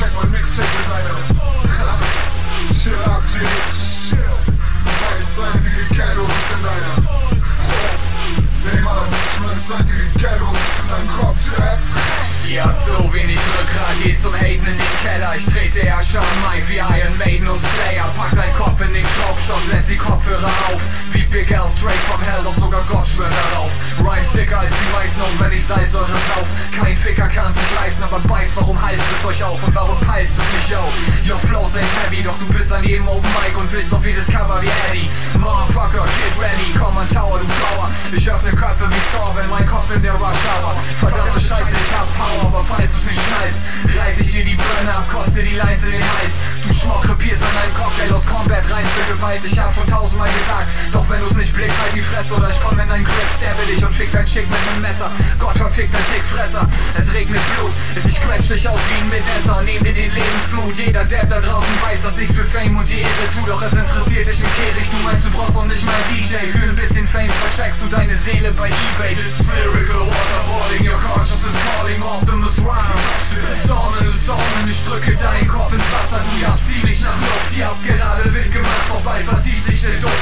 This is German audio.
check my mixtape tonight. Chill out, G. Nice signs in the candles tonight. Name out, bitch, man, signs in the candles tonight. Kopf, Jack. Ihr habt so wenig Rückgrat, geht zum Haten in den Keller Ich trete ja schon Mike wie Iron Maiden und Slayer Pack dein Kopf in den Schraubstock, setz die Kopfhörer auf Wie Big L straight from Hell, doch sogar Gott schwört darauf Rhyme sicker als die meisten, auch wenn ich Salzsäure sauf. Kein Ficker kann sich leisten, aber beißt, warum halst es euch auf und warum peilst es nicht, yo? Your flows ain't heavy, doch du bist an jedem Open Mic und willst auf jedes Cover wie Eddie. Motherfucker, get ready, komm an Tower, du Bauer. Ich öffne Köpfe wie Saw, wenn mein Kopf in der Rush Hour. Verdammte Scheiße, ich hab Power, aber falls du's nicht schnallst, reiß ich dir die Ab, koste die Lines in den Hals. Du Schmuck krepierst an einem Cocktail aus Combat, reinste Gewalt. Ich hab schon tausendmal gesagt, doch wenn du's nicht blickst, halt die Fresse oder ich komm in dein Grip, sterbe dich und fick dein Chick mit nem Messer. Gott verfickt dein Dickfresser, es regnet Blut. Ich quetsch dich aus wie ein Mitesser, nehm dir den Lebensmut. Jeder Depp da draußen weiß, dass ich's für Fame und die Ehre tu, doch es interessiert dich im Kehricht. Du meinst, du brauchst doch nicht mal DJ. Für ein bisschen Fame vercheckst du deine Seele bei Ebay. This is lyrical waterboarding, your consciousness calling Optimus Rhyme. Ich drücke deinen Kopf ins Wasser. Du jagst ziemlich nach Luft, ihr habt gerade Wind gemacht, doch bald verzieht sich der Duft.